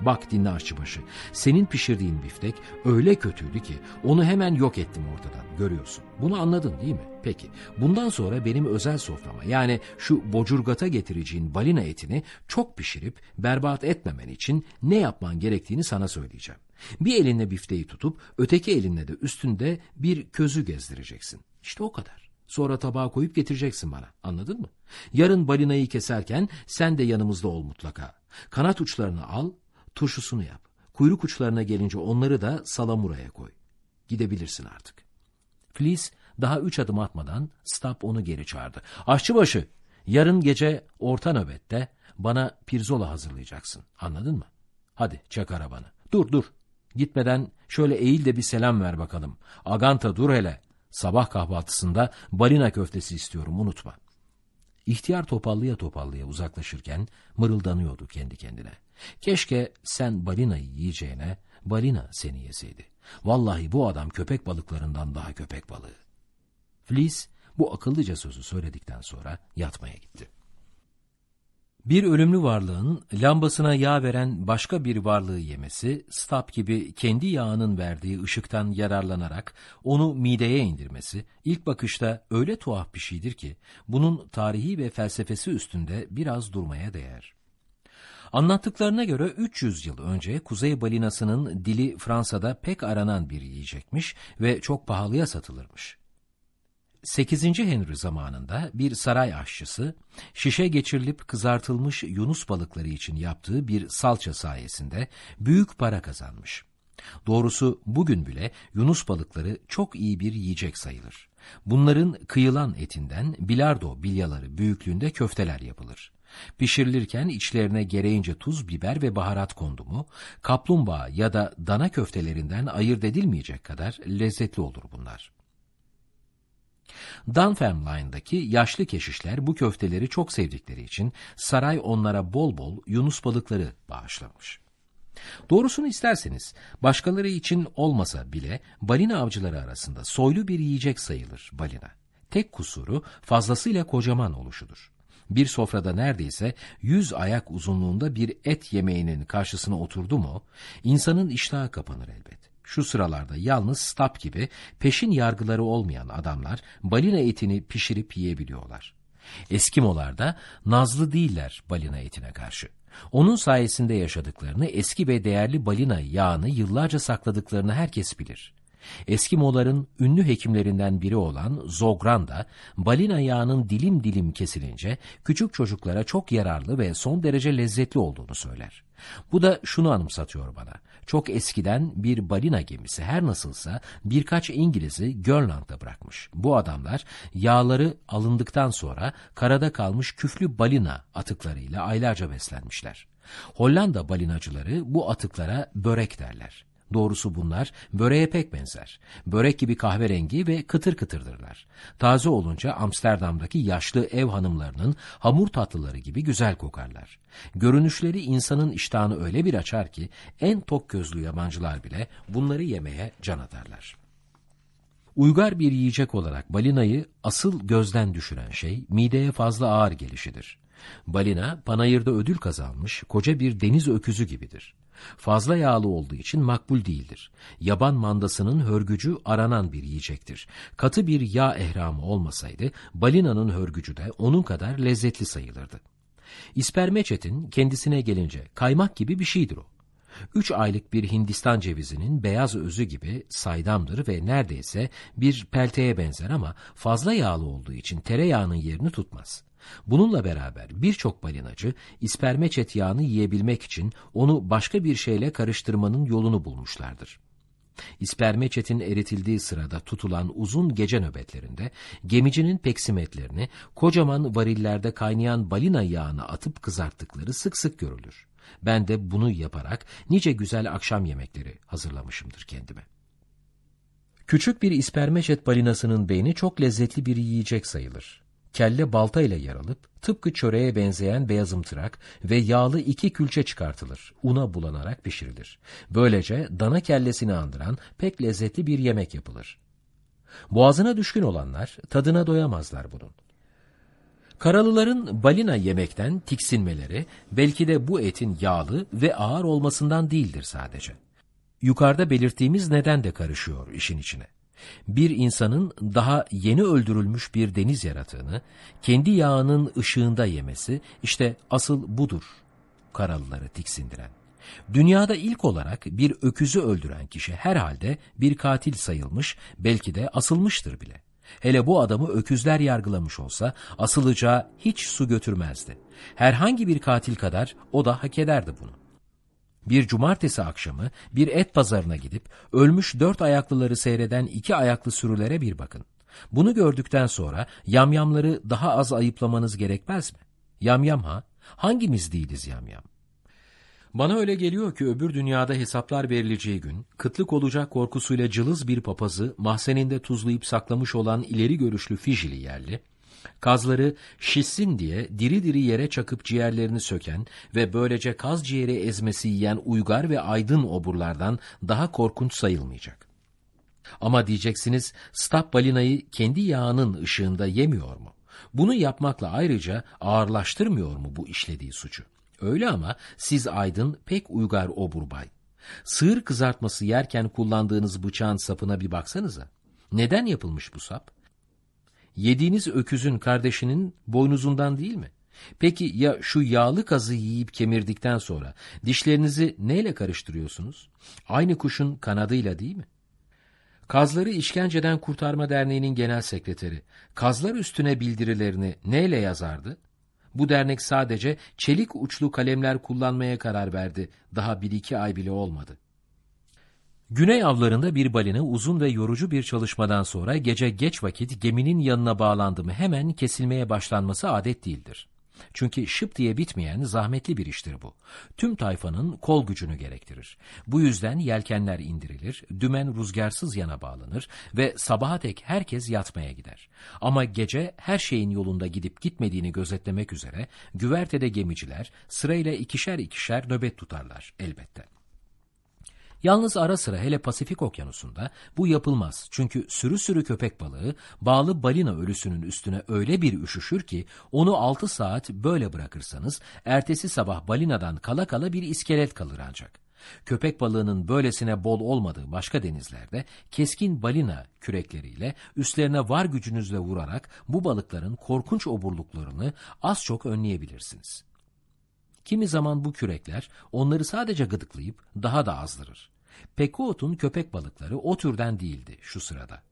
Bak dinle aşçıbaşı. Senin pişirdiğin biftek öyle kötüydü ki onu hemen yok ettim ortadan. Görüyorsun. Bunu anladın değil mi? Peki. Bundan sonra benim özel soframa yani şu bocurgata getireceğin balina etini çok pişirip berbat etmemen için ne yapman gerektiğini sana söyleyeceğim. Bir elinle bifteyi tutup öteki elinle de üstünde bir közü gezdireceksin. İşte o kadar. Sonra tabağa koyup getireceksin bana. Anladın mı? Yarın balinayı keserken sen de yanımızda ol mutlaka. Kanat uçlarını al, turşusunu yap. Kuyruk uçlarına gelince onları da salamuraya koy. Gidebilirsin artık. Fleece daha üç adım atmadan Stab onu geri çağırdı. Aşçıbaşı, yarın gece orta nöbette bana pirzola hazırlayacaksın. Anladın mı? Hadi çek arabanı. Dur dur. Gitmeden şöyle eğil de bir selam ver bakalım. Aganta dur hele. Sabah kahvaltısında balina köftesi istiyorum unutma. İhtiyar topallıya topallıya uzaklaşırken mırıldanıyordu kendi kendine. Keşke sen balinayı yiyeceğine balina seni yeseydi. Vallahi bu adam köpek balıklarından daha köpek balığı. Fleece bu akıllıca sözü söyledikten sonra yatmaya gitti. Bir ölümlü varlığın lambasına yağ veren başka bir varlığı yemesi, Stab gibi kendi yağının verdiği ışıktan yararlanarak onu mideye indirmesi, ilk bakışta öyle tuhaf bir şeydir ki, bunun tarihi ve felsefesi üstünde biraz durmaya değer. Anlattıklarına göre 300 yıl önce kuzey balinasının dili Fransa'da pek aranan bir yiyecekmiş ve çok pahalıya satılırmış. 8. Henry zamanında bir saray aşçısı, şişe geçirilip kızartılmış yunus balıkları için yaptığı bir salça sayesinde büyük para kazanmış. Doğrusu bugün bile yunus balıkları çok iyi bir yiyecek sayılır. Bunların kıyılan etinden bilardo bilyaları büyüklüğünde köfteler yapılır. Pişirilirken içlerine gereğince tuz, biber ve baharat kondu mu, kaplumbağa ya da dana köftelerinden ayırt edilmeyecek kadar lezzetli olur bunlar. Dunfermline'daki yaşlı keşişler bu köfteleri çok sevdikleri için saray onlara bol bol yunus balıkları bağışlamış. Doğrusunu isterseniz başkaları için olmasa bile balina avcıları arasında soylu bir yiyecek sayılır balina. Tek kusuru fazlasıyla kocaman oluşudur. Bir sofrada neredeyse yüz ayak uzunluğunda bir et yemeğinin karşısına oturdu mu, insanın iştahı kapanır elbet. Şu sıralarda yalnız Stab gibi peşin yargıları olmayan adamlar balina etini pişirip yiyebiliyorlar. Eskimolar da nazlı değiller balina etine karşı. Onun sayesinde yaşadıklarını eski ve değerli balina yağını yıllarca sakladıklarını herkes bilir. Eskimoların ünlü hekimlerinden biri olan Zogran da balina yağının dilim dilim kesilince küçük çocuklara çok yararlı ve son derece lezzetli olduğunu söyler. Bu da şunu anımsatıyor bana. Çok eskiden bir balina gemisi her nasılsa birkaç İngiliz'i Grönland'da bırakmış. Bu adamlar yağları alındıktan sonra karada kalmış küflü balina atıklarıyla aylarca beslenmişler. Hollanda balinacıları bu atıklara börek derler. Doğrusu bunlar böreğe pek benzer. Börek gibi kahverengi ve kıtır kıtırdırlar. Taze olunca Amsterdam'daki yaşlı ev hanımlarının hamur tatlıları gibi güzel kokarlar. Görünüşleri insanın iştahını öyle bir açar ki en tok gözlü yabancılar bile bunları yemeye can atarlar. Uygar bir yiyecek olarak balinayı asıl gözden düşüren şey mideye fazla ağır gelişidir. Balina panayırda ödül kazanmış koca bir deniz öküzü gibidir. Fazla yağlı olduğu için makbul değildir. Yaban mandasının hörgücü aranan bir yiyecektir. Katı bir yağ ehramı olmasaydı balinanın hörgücü de onun kadar lezzetli sayılırdı. İspermeçetin kendisine gelince kaymak gibi bir şeydir o. Üç aylık bir Hindistan cevizinin beyaz özü gibi saydamdır ve neredeyse bir pelteye benzer ama fazla yağlı olduğu için tereyağının yerini tutmaz. Bununla beraber birçok balinacı ispermeçet yağını yiyebilmek için onu başka bir şeyle karıştırmanın yolunu bulmuşlardır. İspermeçetin eritildiği sırada tutulan uzun gece nöbetlerinde gemicinin peksimetlerini kocaman varillerde kaynayan balina yağına atıp kızarttıkları sık sık görülür. Ben de bunu yaparak nice güzel akşam yemekleri hazırlamışımdır kendime. Küçük bir ispermeçet balinasının beyni çok lezzetli bir yiyecek sayılır kelle balta ile yaralıp tıpkı çöreğe benzeyen beyazımtırak ve yağlı iki külçe çıkartılır. Una bulanarak pişirilir. Böylece dana kellesini andıran pek lezzetli bir yemek yapılır. Boğazına düşkün olanlar tadına doyamazlar bunun. Karalıların balina yemekten tiksinmeleri belki de bu etin yağlı ve ağır olmasından değildir sadece. Yukarıda belirttiğimiz neden de karışıyor işin içine. Bir insanın daha yeni öldürülmüş bir deniz yaratığını kendi yağının ışığında yemesi işte asıl budur karalıları tiksindiren. Dünyada ilk olarak bir öküzü öldüren kişi herhalde bir katil sayılmış, belki de asılmıştır bile. Hele bu adamı öküzler yargılamış olsa asılacağı hiç su götürmezdi. Herhangi bir katil kadar o da hak ederdi bunu. Bir cumartesi akşamı bir et pazarına gidip ölmüş dört ayaklıları seyreden iki ayaklı sürülere bir bakın. Bunu gördükten sonra yamyamları daha az ayıplamanız gerekmez mi? Yamyam ha? Hangimiz değiliz yamyam? Bana öyle geliyor ki öbür dünyada hesaplar verileceği gün, kıtlık olacak korkusuyla cılız bir papazı mahzeninde tuzlayıp saklamış olan ileri görüşlü Fijili yerli, kazları şişsin diye diri diri yere çakıp ciğerlerini söken ve böylece kaz ciğeri ezmesi yiyen uygar ve aydın oburlardan daha korkunç sayılmayacak. Ama diyeceksiniz, Stab balinayı kendi yağının ışığında yemiyor mu? Bunu yapmakla ayrıca ağırlaştırmıyor mu bu işlediği suçu? Öyle ama siz aydın pek uygar oburbay. Sığır kızartması yerken kullandığınız bıçağın sapına bir baksanıza. Neden yapılmış bu sap? Yediğiniz öküzün kardeşinin boynuzundan değil mi? Peki ya şu yağlı kazı yiyip kemirdikten sonra dişlerinizi neyle karıştırıyorsunuz? Aynı kuşun kanadıyla değil mi? Kazları İşkenceden Kurtarma Derneği'nin genel sekreteri, kazlar üstüne bildirilerini neyle yazardı? Bu dernek sadece çelik uçlu kalemler kullanmaya karar verdi. Daha bir iki ay bile olmadı. Güney avlarında bir balina uzun ve yorucu bir çalışmadan sonra gece geç vakit geminin yanına bağlandı mı hemen kesilmeye başlanması adet değildir. Çünkü şıp diye bitmeyen zahmetli bir iştir bu. Tüm tayfanın kol gücünü gerektirir. Bu yüzden yelkenler indirilir, dümen rüzgarsız yana bağlanır ve sabaha dek herkes yatmaya gider. Ama gece her şeyin yolunda gidip gitmediğini gözetlemek üzere güvertede gemiciler sırayla ikişer ikişer nöbet tutarlar elbette. Yalnız ara sıra hele Pasifik okyanusunda bu yapılmaz. Çünkü sürü sürü köpek balığı bağlı balina ölüsünün üstüne öyle bir üşüşür ki onu 6 saat böyle bırakırsanız ertesi sabah balinadan kala kala bir iskelet kalır ancak. Köpek balığının böylesine bol olmadığı başka denizlerde keskin balina kürekleriyle üstlerine var gücünüzle vurarak bu balıkların korkunç oburluklarını az çok önleyebilirsiniz. Kimi zaman bu kürekler onları sadece gıdıklayıp daha da azdırır. Pekuot'un köpek balıkları o türden değildi şu sırada.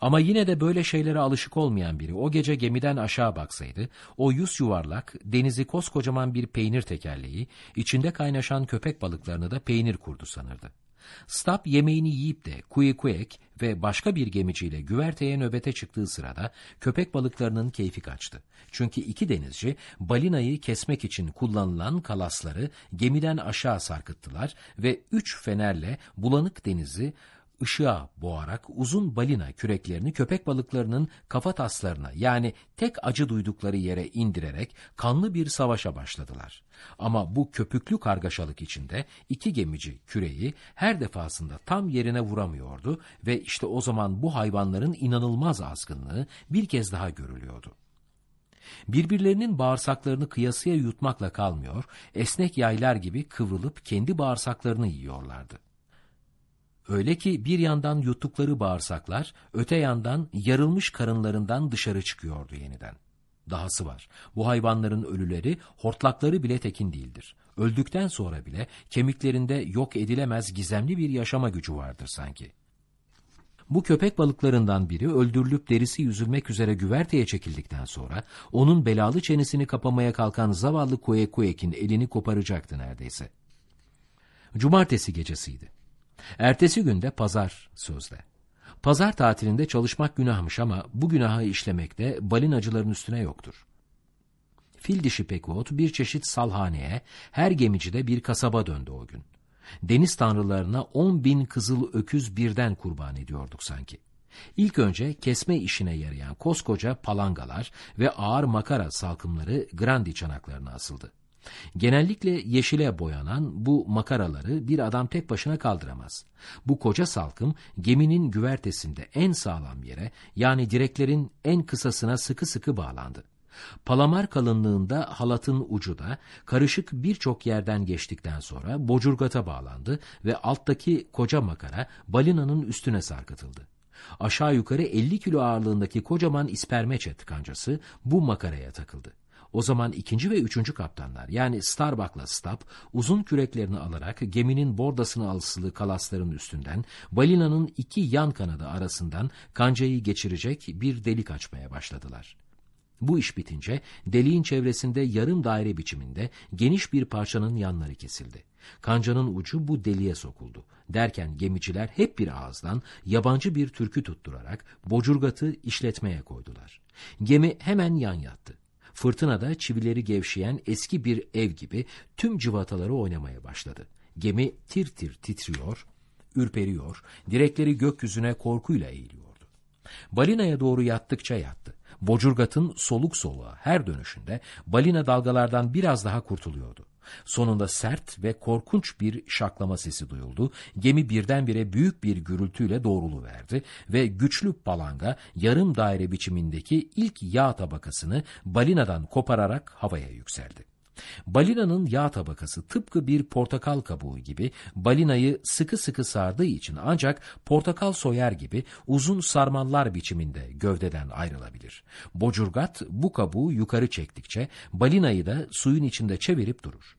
Ama yine de böyle şeylere alışık olmayan biri o gece gemiden aşağı baksaydı, o yüz yuvarlak, denizi koskocaman bir peynir tekerleği, içinde kaynaşan köpek balıklarını da peynir kurdu sanırdı. Stab yemeğini yiyip de Kuyekuek ve başka bir gemiciyle güverteye nöbete çıktığı sırada köpek balıklarının keyfi kaçtı. Çünkü iki denizci balinayı kesmek için kullanılan kalasları gemiden aşağı sarkıttılar ve üç fenerle bulanık denizi ışığa boğarak uzun balina küreklerini köpek balıklarının kafa taslarına yani tek acı duydukları yere indirerek kanlı bir savaşa başladılar. Ama bu köpüklü kargaşalık içinde iki gemici küreyi her defasında tam yerine vuramıyordu ve işte o zaman bu hayvanların inanılmaz azgınlığı bir kez daha görülüyordu. Birbirlerinin bağırsaklarını kıyasıya yutmakla kalmıyor, esnek yaylar gibi kıvrılıp kendi bağırsaklarını yiyorlardı. Öyle ki bir yandan yuttukları bağırsaklar, öte yandan yarılmış karınlarından dışarı çıkıyordu yeniden. Dahası var, bu hayvanların ölüleri, hortlakları bile tekin değildir. Öldükten sonra bile kemiklerinde yok edilemez gizemli bir yaşama gücü vardır sanki. Bu köpek balıklarından biri öldürülüp derisi yüzülmek üzere güverteye çekildikten sonra onun belalı çenesini kapamaya kalkan zavallı Kuekuek'in elini koparacaktı neredeyse. Cumartesi gecesiydi. Ertesi günde pazar sözde. Pazar tatilinde çalışmak günahmış ama bu günahı işlemekte balinacıların üstüne yoktur. Fil dişi Pekot bir çeşit salhaneye, her gemicide bir kasaba döndü o gün. Deniz tanrılarına on bin kızıl öküz birden kurban ediyorduk sanki. İlk önce kesme işine yarayan koskoca palangalar ve ağır makara salkımları grandi çanaklarına asıldı. Genellikle yeşile boyanan bu makaraları bir adam tek başına kaldıramaz. Bu koca salkım geminin güvertesinde en sağlam yere yani direklerin en kısasına sıkı sıkı bağlandı. Palamar kalınlığında halatın ucu da karışık birçok yerden geçtikten sonra bocurgata bağlandı ve alttaki koca makara balinanın üstüne sarkıtıldı. Aşağı yukarı 50 kilo ağırlığındaki kocaman ispermeçet kancası bu makaraya takıldı. O zaman ikinci ve üçüncü kaptanlar yani Starbuck'la Stab uzun küreklerini alarak geminin bordasını alısılı kalasların üstünden balinanın iki yan kanadı arasından kancayı geçirecek bir delik açmaya başladılar. Bu iş bitince deliğin çevresinde yarım daire biçiminde geniş bir parçanın yanları kesildi. Kancanın ucu bu deliğe sokuldu. Derken gemiciler hep bir ağızdan yabancı bir türkü tutturarak bocurgatı işletmeye koydular. Gemi hemen yan yattı. Fırtınada çivileri gevşeyen eski bir ev gibi tüm cıvataları oynamaya başladı. Gemi tir tir titriyor, ürperiyor, direkleri gökyüzüne korkuyla eğiliyordu. Balinaya doğru yattıkça yattı. Bocurgat'ın soluk soluğa her dönüşünde balina dalgalardan biraz daha kurtuluyordu. Sonunda sert ve korkunç bir şaklama sesi duyuldu. Gemi birdenbire büyük bir gürültüyle doğruluverdi ve güçlü palanga yarım daire biçimindeki ilk yağ tabakasını balinadan kopararak havaya yükseldi. Balinanın yağ tabakası tıpkı bir portakal kabuğu gibi balinayı sıkı sıkı sardığı için ancak portakal soyar gibi uzun sarmallar biçiminde gövdeden ayrılabilir. Bocurgat bu kabuğu yukarı çektikçe balinayı da suyun içinde çevirip durur.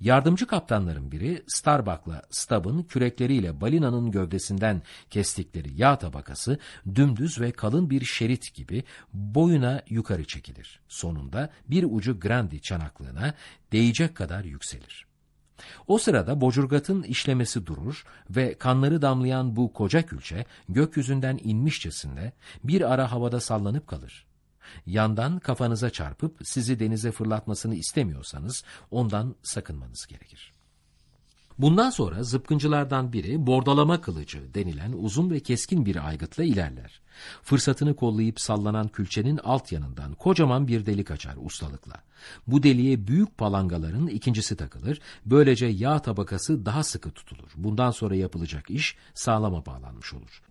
Yardımcı kaptanların biri Starbuck'la Stubb'ın kürekleriyle balinanın gövdesinden kestikleri yağ tabakası dümdüz ve kalın bir şerit gibi boyuna yukarı çekilir. Sonunda bir ucu Grandi çanaklığına değecek kadar yükselir. O sırada bocurgatın işlemesi durur ve kanları damlayan bu koca külçe gökyüzünden inmişçesinde bir ara havada sallanıp kalır. Yandan kafanıza çarpıp sizi denize fırlatmasını istemiyorsanız ondan sakınmanız gerekir. Bundan sonra zıpkıncılardan biri bordalama kılıcı denilen uzun ve keskin bir aygıtla ilerler. Fırsatını kollayıp sallanan külçenin alt yanından kocaman bir delik açar ustalıkla. Bu deliğe büyük palangaların ikincisi takılır, böylece yağ tabakası daha sıkı tutulur. Bundan sonra yapılacak iş sağlama bağlanmış olur.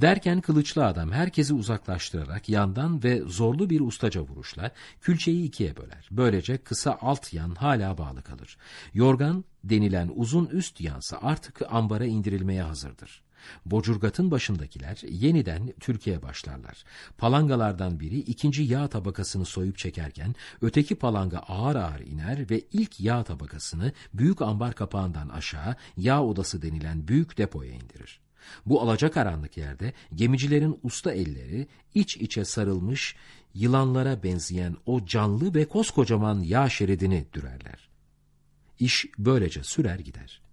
Derken kılıçlı adam herkesi uzaklaştırarak yandan ve zorlu bir ustaca vuruşla külçeyi ikiye böler. Böylece kısa alt yan hala bağlı kalır. Yorgan denilen uzun üst yansa artık ambara indirilmeye hazırdır. Bocurgat'ın başındakiler yeniden Türkiye başlarlar. Palangalardan biri ikinci yağ tabakasını soyup çekerken öteki palanga ağır ağır iner ve ilk yağ tabakasını büyük ambar kapağından aşağı yağ odası denilen büyük depoya indirir. Bu alacakaranlık yerde gemicilerin usta elleri iç içe sarılmış yılanlara benzeyen o canlı ve koskocaman yağ şeridini dürerler. İş böylece sürer gider.